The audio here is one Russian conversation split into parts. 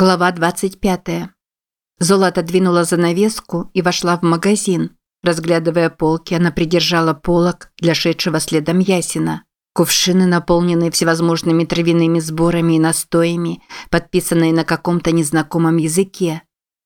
Глава 25. Золото двинула занавеску и вошла в магазин. Разглядывая полки, она придержала полок для шедшего следом ясина. Кувшины, наполненные всевозможными травяными сборами и настоями, подписанные на каком-то незнакомом языке.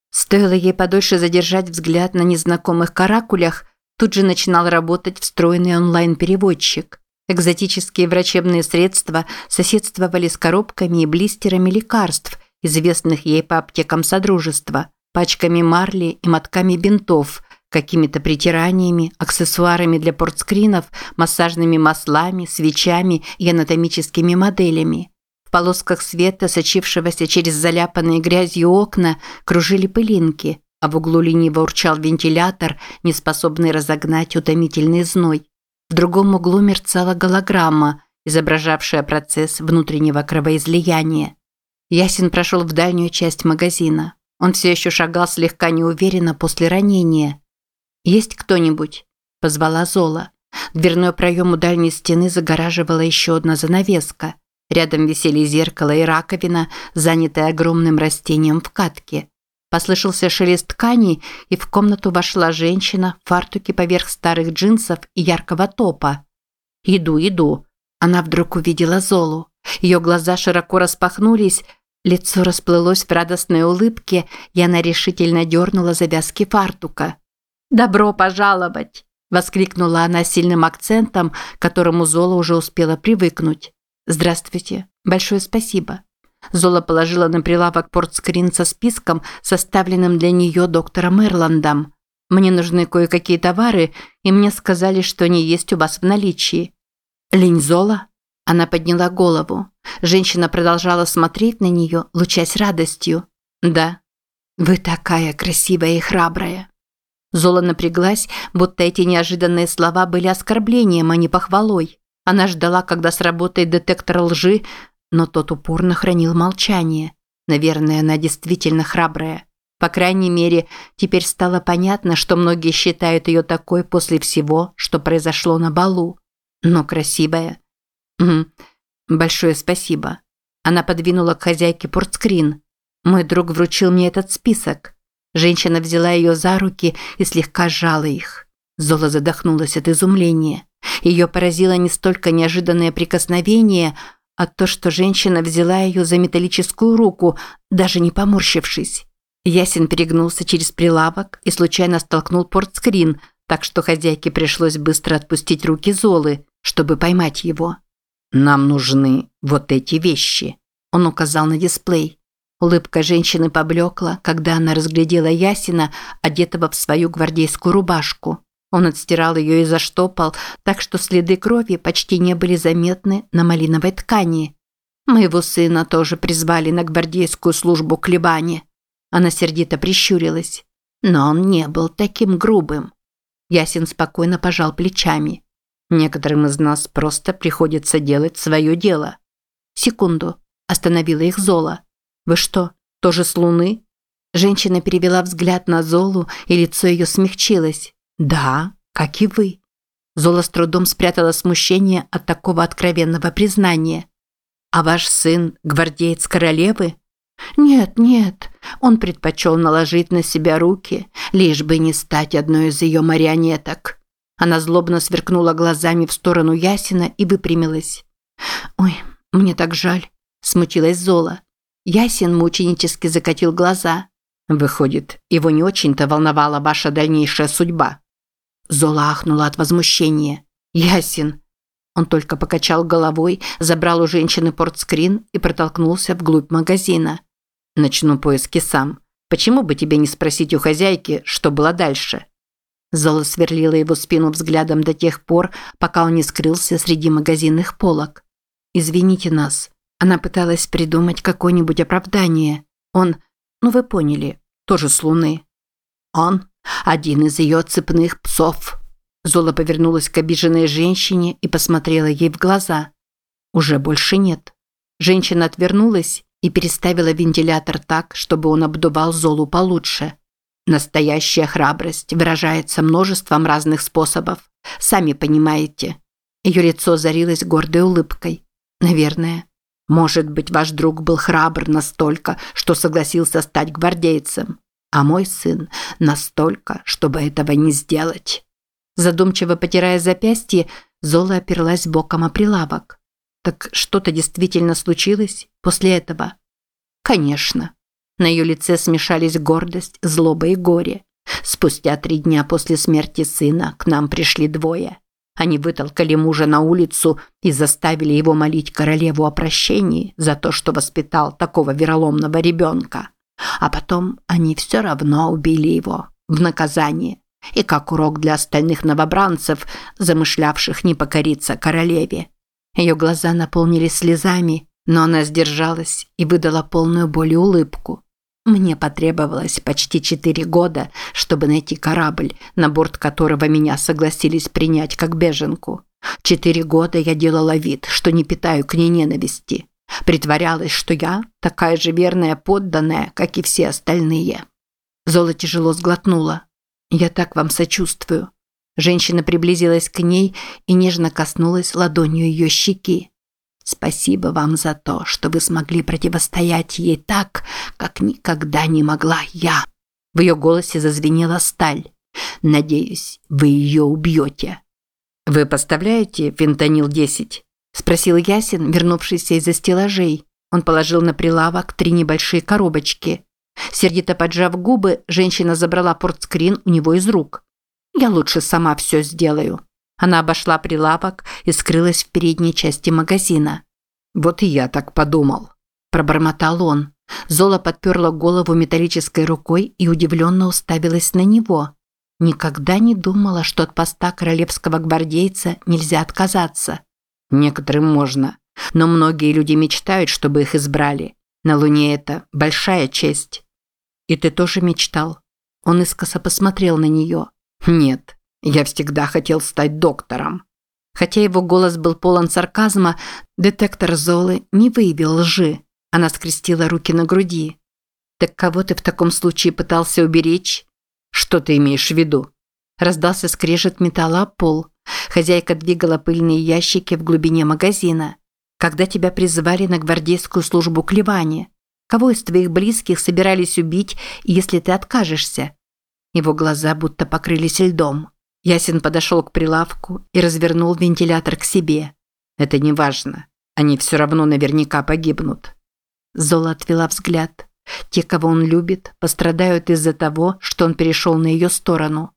Стоило ей подольше задержать взгляд на незнакомых каракулях, тут же начинал работать встроенный онлайн-переводчик. Экзотические врачебные средства соседствовали с коробками и блистерами лекарств, известных ей по аптекам Содружества, пачками марли и мотками бинтов, какими-то притираниями, аксессуарами для портскринов, массажными маслами, свечами и анатомическими моделями. В полосках света, сочившегося через заляпанные грязью окна, кружили пылинки, а в углу лениво урчал вентилятор, не способный разогнать утомительный зной. В другом углу мерцала голограмма, изображавшая процесс внутреннего кровоизлияния. Ясин прошел в дальнюю часть магазина. Он все еще шагал слегка неуверенно после ранения. «Есть кто-нибудь?» – позвала Зола. Дверной проем у дальней стены загораживала еще одна занавеска. Рядом висели зеркало и раковина, занятая огромным растением в катке. Послышался шелест ткани, и в комнату вошла женщина в фартуке поверх старых джинсов и яркого топа. «Иду, иду». Она вдруг увидела Золу. Ее глаза широко распахнулись, Лицо расплылось в радостной улыбке, и она решительно дернула завязки фартука. «Добро пожаловать!» – воскликнула она сильным акцентом, к которому Зола уже успела привыкнуть. «Здравствуйте. Большое спасибо». Зола положила на прилавок портскрин со списком, составленным для нее доктором Эрландом. «Мне нужны кое-какие товары, и мне сказали, что они есть у вас в наличии». «Линь Зола?» Она подняла голову. Женщина продолжала смотреть на нее, лучась радостью. «Да, вы такая красивая и храбрая». Зола напряглась, будто эти неожиданные слова были оскорблением, а не похвалой. Она ждала, когда сработает детектор лжи, но тот упорно хранил молчание. Наверное, она действительно храбрая. По крайней мере, теперь стало понятно, что многие считают ее такой после всего, что произошло на балу. Но красивая. Угу. Большое спасибо. Она подвинула к хозяйке портскрин. Мой друг вручил мне этот список. Женщина взяла ее за руки и слегка сжала их. Зола задохнулась от изумления. Ее поразило не столько неожиданное прикосновение, а то, что женщина взяла ее за металлическую руку, даже не поморщившись. Ясен перегнулся через прилавок и случайно столкнул портскрин, так что хозяйке пришлось быстро отпустить руки Золы, чтобы поймать его. «Нам нужны вот эти вещи», – он указал на дисплей. Улыбка женщины поблекла, когда она разглядела Ясина, одетого в свою гвардейскую рубашку. Он отстирал ее и заштопал, так что следы крови почти не были заметны на малиновой ткани. Моего сына тоже призвали на гвардейскую службу к Либане. Она сердито прищурилась. Но он не был таким грубым. Ясин спокойно пожал плечами. Некоторым из нас просто приходится делать свое дело. Секунду. Остановила их Зола. Вы что, тоже с Луны? Женщина перевела взгляд на Золу, и лицо ее смягчилось. Да, как и вы. Зола с трудом спрятала смущение от такого откровенного признания. А ваш сын гвардеец королевы? Нет, нет. Он предпочел наложить на себя руки, лишь бы не стать одной из ее марионеток. Она злобно сверкнула глазами в сторону Ясина и выпрямилась. «Ой, мне так жаль», – смутилась Зола. Ясин мученически закатил глаза. «Выходит, его не очень-то волновала ваша дальнейшая судьба». Зола ахнула от возмущения. «Ясин!» Он только покачал головой, забрал у женщины портскрин и протолкнулся вглубь магазина. «Начну поиски сам. Почему бы тебе не спросить у хозяйки, что было дальше?» Зола сверлила его спину взглядом до тех пор, пока он не скрылся среди магазинных полок. «Извините нас». Она пыталась придумать какое-нибудь оправдание. Он, ну вы поняли, тоже с Луны. Он – один из ее цепных псов. Зола повернулась к обиженной женщине и посмотрела ей в глаза. Уже больше нет. Женщина отвернулась и переставила вентилятор так, чтобы он обдувал Золу получше. Настоящая храбрость выражается множеством разных способов. Сами понимаете. Ее лицо зарилось гордой улыбкой. Наверное. Может быть, ваш друг был храбр настолько, что согласился стать гвардейцем, а мой сын настолько, чтобы этого не сделать. Задумчиво потирая запястье, Зола оперлась боком о прилавок. Так что-то действительно случилось после этого? Конечно. На ее лице смешались гордость, злоба и горе. Спустя три дня после смерти сына к нам пришли двое. Они вытолкали мужа на улицу и заставили его молить королеву о прощении за то, что воспитал такого вероломного ребенка. А потом они все равно убили его в наказание и как урок для остальных новобранцев, замышлявших не покориться королеве. Ее глаза наполнились слезами, но она сдержалась и выдала полную боль и улыбку. Мне потребовалось почти четыре года, чтобы найти корабль, на борт которого меня согласились принять как беженку. Четыре года я делала вид, что не питаю к ней ненависти. Притворялась, что я такая же верная подданная, как и все остальные. Зола тяжело сглотнула. «Я так вам сочувствую». Женщина приблизилась к ней и нежно коснулась ладонью ее щеки. Спасибо вам за то, что вы смогли противостоять ей так, как никогда не могла я. В ее голосе зазвенела сталь. Надеюсь, вы ее убьете. Вы поставляете фентанил-10? Спросил Ясин, вернувшийся из-за стеллажей. Он положил на прилавок три небольшие коробочки. Сердито поджав губы, женщина забрала портскрин у него из рук. «Я лучше сама все сделаю», она обошла прилавок и скрылась в передней части магазина. «Вот и я так подумал», – пробормотал он. Зола подперла голову металлической рукой и удивленно уставилась на него. Никогда не думала, что от поста королевского гвардейца нельзя отказаться. Некоторым можно, но многие люди мечтают, чтобы их избрали. На Луне это большая честь. И ты тоже мечтал? Он искоса посмотрел на нее. Нет, я всегда хотел стать доктором. Хотя его голос был полон сарказма, детектор Золы не выявил лжи. Она скрестила руки на груди. «Так кого ты в таком случае пытался уберечь?» «Что ты имеешь в виду?» Раздался скрежет металла пол. Хозяйка двигала пыльные ящики в глубине магазина. «Когда тебя призвали на гвардейскую службу к Ливане? Кого из твоих близких собирались убить, если ты откажешься?» Его глаза будто покрылись льдом. Ясин подошел к прилавку и развернул вентилятор к себе. «Это не важно. Они все равно наверняка погибнут». Зола отвела взгляд. Те, кого он любит, пострадают из-за того, что он перешел на ее сторону.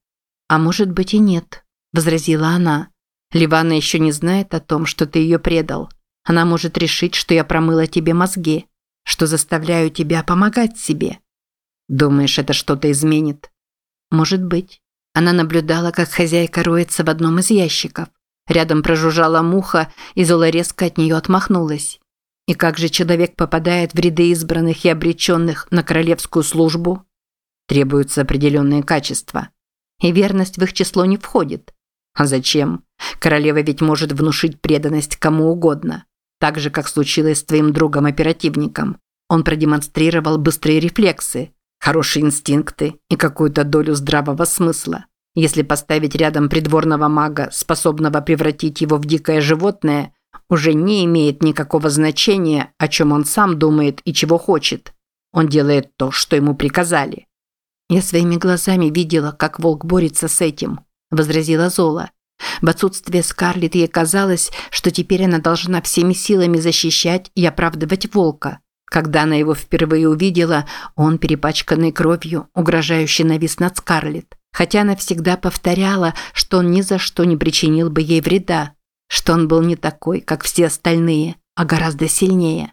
«А может быть и нет», – возразила она. «Ливана еще не знает о том, что ты ее предал. Она может решить, что я промыла тебе мозги, что заставляю тебя помогать себе. Думаешь, это что-то изменит?» «Может быть». Она наблюдала, как хозяйка роется в одном из ящиков. Рядом прожужжала муха, и Зола резко от нее отмахнулась. И как же человек попадает в ряды избранных и обреченных на королевскую службу? Требуются определенные качества. И верность в их число не входит. А зачем? Королева ведь может внушить преданность кому угодно. Так же, как случилось с твоим другом-оперативником. Он продемонстрировал быстрые рефлексы, хорошие инстинкты и какую-то долю здравого смысла. Если поставить рядом придворного мага, способного превратить его в дикое животное, уже не имеет никакого значения, о чем он сам думает и чего хочет. Он делает то, что ему приказали. «Я своими глазами видела, как волк борется с этим», – возразила Зола. В отсутствие Скарлетт ей казалось, что теперь она должна всеми силами защищать и оправдывать волка. Когда она его впервые увидела, он, перепачканный кровью, угрожающе навис над Скарлетт. Хотя она всегда повторяла, что он ни за что не причинил бы ей вреда, что он был не такой, как все остальные, а гораздо сильнее.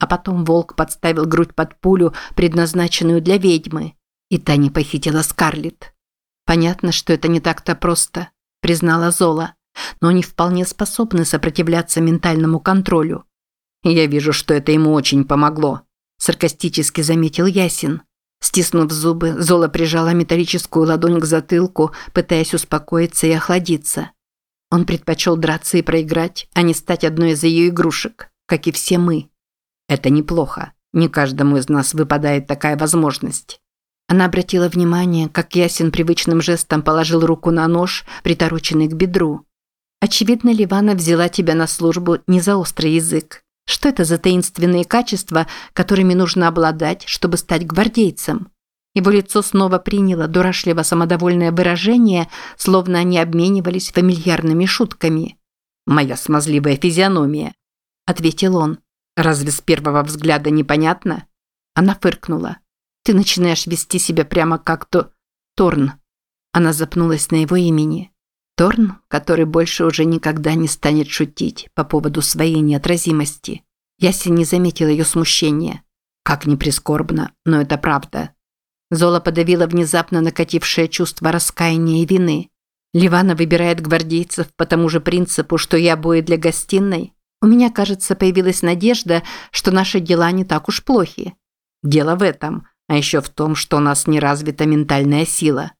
А потом волк подставил грудь под пулю, предназначенную для ведьмы, и та не похитила Скарлетт. Понятно, что это не так-то просто, признала Зола, но они вполне способны сопротивляться ментальному контролю. «Я вижу, что это ему очень помогло», – саркастически заметил Ясин. Стиснув зубы, Зола прижала металлическую ладонь к затылку, пытаясь успокоиться и охладиться. Он предпочел драться и проиграть, а не стать одной из ее игрушек, как и все мы. Это неплохо. Не каждому из нас выпадает такая возможность. Она обратила внимание, как Ясин привычным жестом положил руку на нож, притороченный к бедру. Очевидно, Ливана взяла тебя на службу не за острый язык. Что это за таинственные качества, которыми нужно обладать, чтобы стать гвардейцем? Его лицо снова приняло дурашливо самодовольное выражение, словно они обменивались фамильярными шутками. «Моя смазливая физиономия», – ответил он. «Разве с первого взгляда непонятно?» Она фыркнула. «Ты начинаешь вести себя прямо как то... Торн». Она запнулась на его имени. Торн, который больше уже никогда не станет шутить по поводу своей неотразимости. Яси не заметил ее смущения. Как ни прискорбно, но это правда. Зола подавила внезапно накатившее чувство раскаяния и вины. Ливана выбирает гвардейцев по тому же принципу, что и обои для гостиной. У меня, кажется, появилась надежда, что наши дела не так уж плохи. Дело в этом, а еще в том, что у нас не развита ментальная сила.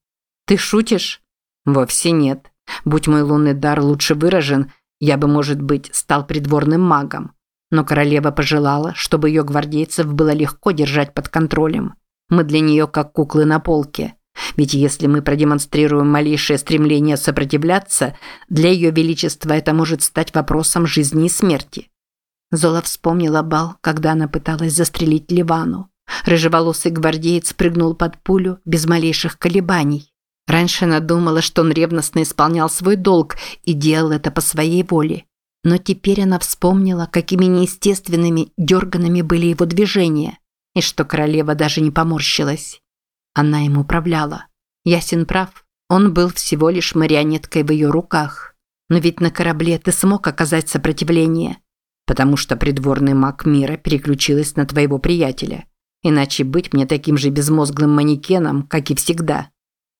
Ты шутишь? Вовсе нет. Будь мой лунный дар лучше выражен, я бы, может быть, стал придворным магом. Но королева пожелала, чтобы ее гвардейцев было легко держать под контролем. Мы для нее как куклы на полке. Ведь если мы продемонстрируем малейшее стремление сопротивляться, для ее величества это может стать вопросом жизни и смерти. Зола вспомнила бал, когда она пыталась застрелить Ливану. Рыжеволосый гвардеец прыгнул под пулю без малейших колебаний. Раньше она думала, что он ревностно исполнял свой долг и делал это по своей воле. Но теперь она вспомнила, какими неестественными, дерганными были его движения и что королева даже не поморщилась. Она им управляла. Ясен прав, он был всего лишь марионеткой в ее руках. Но ведь на корабле ты смог оказать сопротивление, потому что придворный маг мира переключилась на твоего приятеля. Иначе быть мне таким же безмозглым манекеном, как и всегда.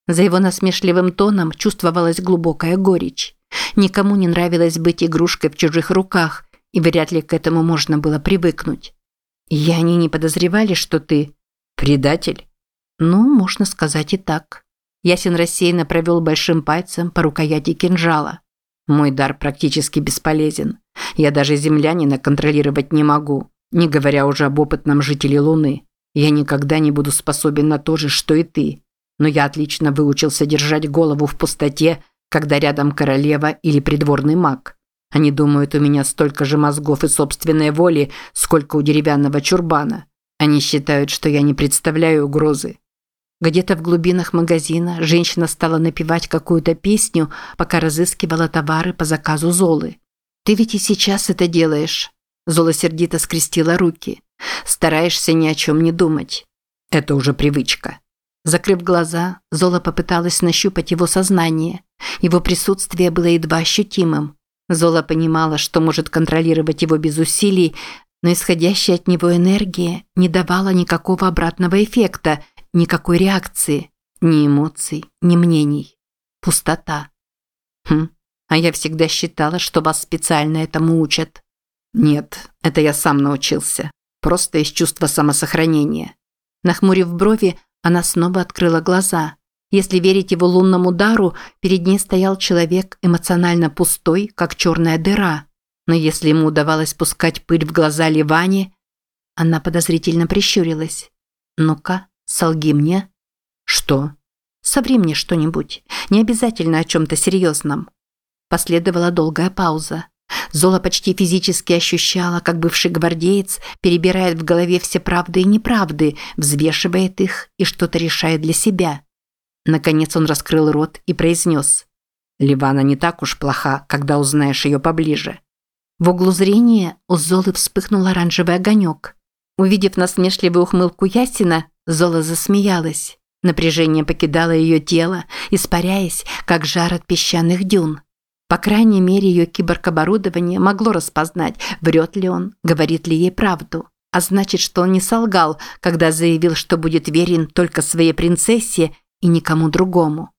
За его насмешливым тоном чувствовалась глубокая горечь. Никому не нравилось быть игрушкой в чужих руках, и вряд ли к этому можно было привыкнуть. И они не подозревали, что ты предатель? Ну, можно сказать и так. Ясен рассеянно провел большим пальцем по рукояти кинжала. Мой дар практически бесполезен. Я даже землянина контролировать не могу, не говоря уже об опытном жителе Луны. Я никогда не буду способен на то же, что и ты. Но я отлично выучился держать голову в пустоте, когда рядом королева или придворный маг. Они думают, у меня столько же мозгов и собственной воли, сколько у деревянного чурбана. Они считают, что я не представляю угрозы. Где-то в глубинах магазина женщина стала напевать какую-то песню, пока разыскивала товары по заказу Золы. «Ты ведь и сейчас это делаешь». Зола сердито скрестила руки. «Стараешься ни о чем не думать. Это уже привычка». Закрыв глаза, Зола попыталась нащупать его сознание. Его присутствие было едва ощутимым. Зола понимала, что может контролировать его без усилий, но исходящая от него энергия не давала никакого обратного эффекта, никакой реакции, ни эмоций, ни мнений. Пустота. Хм, а я всегда считала, что вас специально этому учат. Нет, это я сам научился. Просто из чувства самосохранения. Нахмурив брови, она снова открыла глаза. Если верить его лунному дару, перед ней стоял человек эмоционально пустой, как черная дыра. Но если ему удавалось пускать пыль в глаза Ливане, она подозрительно прищурилась. «Ну-ка, солги мне». «Что?» «Соври мне что-нибудь. Не обязательно о чем-то серьезном». Последовала долгая пауза. Зола почти физически ощущала, как бывший гвардеец перебирает в голове все правды и неправды, взвешивает их и что-то решает для себя. Наконец он раскрыл рот и произнес. «Ливана не так уж плоха, когда узнаешь ее поближе». В углу зрения у Золы вспыхнул оранжевый огонек. Увидев насмешливую ухмылку Ясина, Зола засмеялась. Напряжение покидало ее тело, испаряясь, как жар от песчаных дюн. По крайней мере, ее киборг-оборудование могло распознать, врет ли он, говорит ли ей правду. А значит, что он не солгал, когда заявил, что будет верен только своей принцессе и никому другому.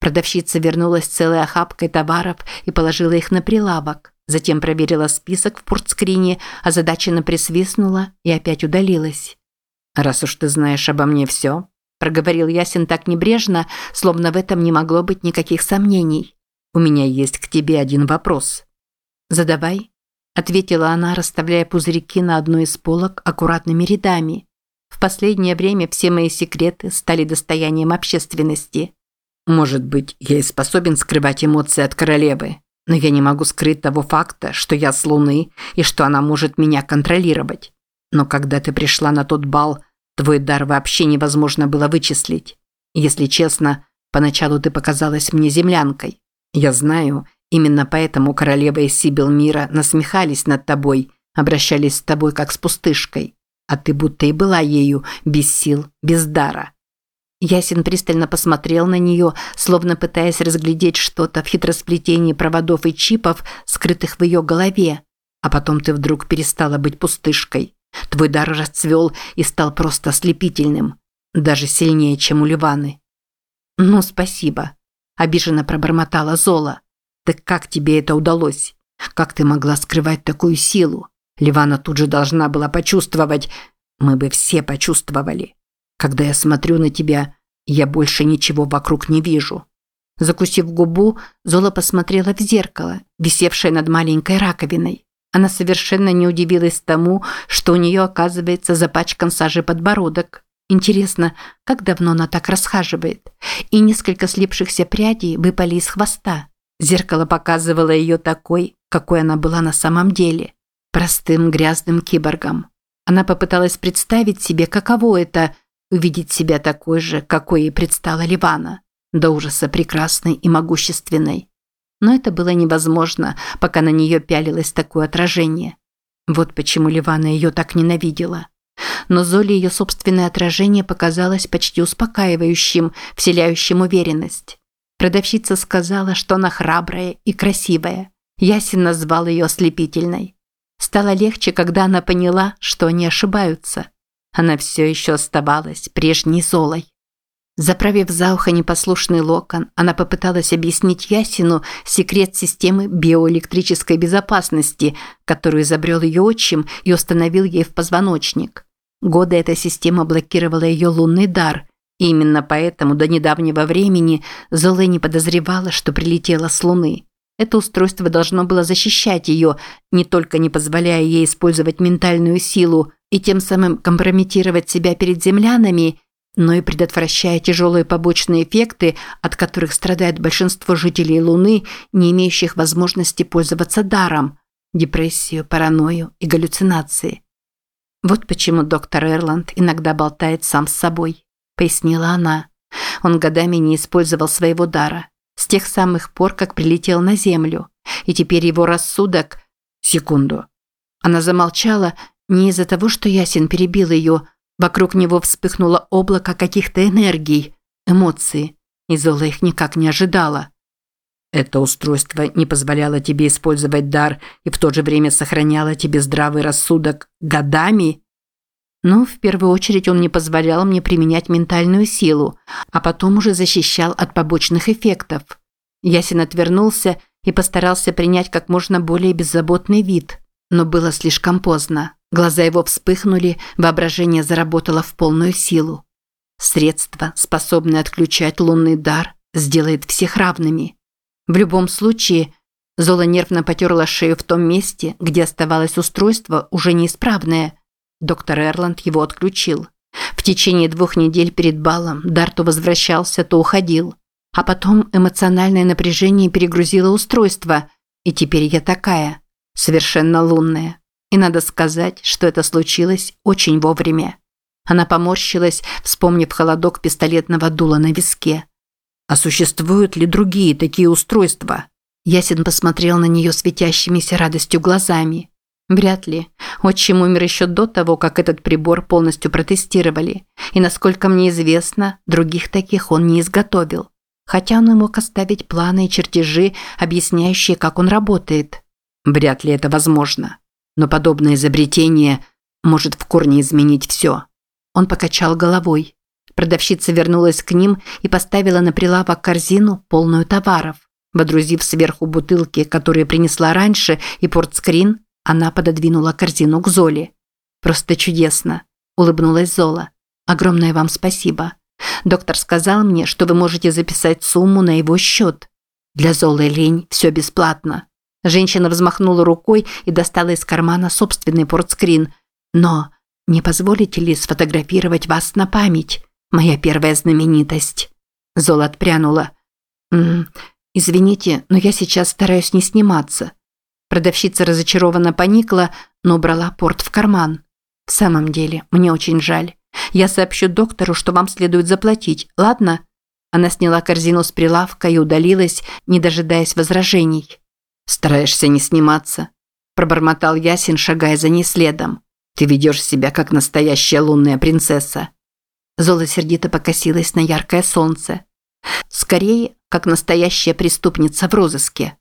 Продавщица вернулась целой охапкой товаров и положила их на прилавок. Затем проверила список в портскрине, озадаченно присвистнула и опять удалилась. «Раз уж ты знаешь обо мне все», – проговорил Ясин так небрежно, словно в этом не могло быть никаких сомнений. «У меня есть к тебе один вопрос». «Задавай», – ответила она, расставляя пузырьки на одной из полок аккуратными рядами. В последнее время все мои секреты стали достоянием общественности. Может быть, я и способен скрывать эмоции от королевы. Но я не могу скрыть того факта, что я с Луны и что она может меня контролировать. Но когда ты пришла на тот бал, твой дар вообще невозможно было вычислить. Если честно, поначалу ты показалась мне землянкой. Я знаю, именно поэтому королева и Сибил мира насмехались над тобой, обращались с тобой как с пустышкой. А ты будто и была ею, без сил, без дара. Ясин пристально посмотрел на нее, словно пытаясь разглядеть что-то в хитросплетении проводов и чипов, скрытых в ее голове. А потом ты вдруг перестала быть пустышкой. Твой дар расцвел и стал просто ослепительным. Даже сильнее, чем у Ливаны. «Ну, спасибо», – обиженно пробормотала Зола. «Так как тебе это удалось? Как ты могла скрывать такую силу? Ливана тут же должна была почувствовать. Мы бы все почувствовали». Когда я смотрю на тебя, я больше ничего вокруг не вижу. Закусив губу, Зола посмотрела в зеркало, висевшее над маленькой раковиной. Она совершенно не удивилась тому, что у нее оказывается запачкан сажи подбородок. Интересно, как давно она так расхаживает? И несколько слипшихся прядей выпали из хвоста. Зеркало показывало ее такой, какой она была на самом деле. Простым грязным киборгом. Она попыталась представить себе, каково это увидеть себя такой же, какой ей предстала Ливана, до ужаса прекрасной и могущественной. Но это было невозможно, пока на нее пялилось такое отражение. Вот почему Ливана ее так ненавидела. Но Золе ее собственное отражение показалось почти успокаивающим, вселяющим уверенность. Продавщица сказала, что она храбрая и красивая. Ясен назвал ее ослепительной. Стало легче, когда она поняла, что они ошибаются. Она все еще оставалась прежней Золой. Заправив за ухо непослушный локон, она попыталась объяснить Ясину секрет системы биоэлектрической безопасности, которую изобрел ее отчим и установил ей в позвоночник. Годы эта система блокировала ее лунный дар, и именно поэтому до недавнего времени Зола не подозревала, что прилетела с Луны. Это устройство должно было защищать ее, не только не позволяя ей использовать ментальную силу, и тем самым компрометировать себя перед землянами, но и предотвращая тяжелые побочные эффекты, от которых страдает большинство жителей Луны, не имеющих возможности пользоваться даром – депрессию, паранойю и галлюцинации. Вот почему доктор Эрланд иногда болтает сам с собой, пояснила она. Он годами не использовал своего дара, с тех самых пор, как прилетел на Землю, и теперь его рассудок... Секунду. Она замолчала не из-за того, что Ясин перебил ее, вокруг него вспыхнуло облако каких-то энергий, эмоций, и Зола их никак не ожидала. Это устройство не позволяло тебе использовать дар и в то же время сохраняло тебе здравый рассудок годами? Ну, в первую очередь он не позволял мне применять ментальную силу, а потом уже защищал от побочных эффектов. Ясин отвернулся и постарался принять как можно более беззаботный вид, но было слишком поздно. Глаза его вспыхнули, воображение заработало в полную силу. Средство, способное отключать лунный дар, сделает всех равными. В любом случае, Зола нервно потерла шею в том месте, где оставалось устройство, уже неисправное. Доктор Эрланд его отключил. В течение двух недель перед балом дар то возвращался, то уходил. А потом эмоциональное напряжение перегрузило устройство, и теперь я такая, совершенно лунная. И надо сказать, что это случилось очень вовремя. Она поморщилась, вспомнив холодок пистолетного дула на виске. «А существуют ли другие такие устройства?» Ясен посмотрел на нее светящимися радостью глазами. Вряд ли. Отчим умер еще до того, как этот прибор полностью протестировали. И, насколько мне известно, других таких он не изготовил. Хотя он и мог оставить планы и чертежи, объясняющие, как он работает. Вряд ли это возможно но подобное изобретение может в корне изменить все. Он покачал головой. Продавщица вернулась к ним и поставила на прилавок корзину, полную товаров. Водрузив сверху бутылки, которые принесла раньше, и портскрин, она пододвинула корзину к Золе. «Просто чудесно», – улыбнулась Зола. «Огромное вам спасибо. Доктор сказал мне, что вы можете записать сумму на его счет. Для Золы лень все бесплатно. Женщина взмахнула рукой и достала из кармана собственный портскрин. «Но не позволите ли сфотографировать вас на память? Моя первая знаменитость». Зола отпрянула. «М -м, «Извините, но я сейчас стараюсь не сниматься». Продавщица разочарованно поникла, но убрала порт в карман. «В самом деле, мне очень жаль. Я сообщу доктору, что вам следует заплатить, ладно?» Она сняла корзину с прилавка и удалилась, не дожидаясь возражений. «Стараешься не сниматься?» – пробормотал Ясин, шагая за ней следом. «Ты ведешь себя, как настоящая лунная принцесса». Зола сердито покосилась на яркое солнце. «Скорее, как настоящая преступница в розыске».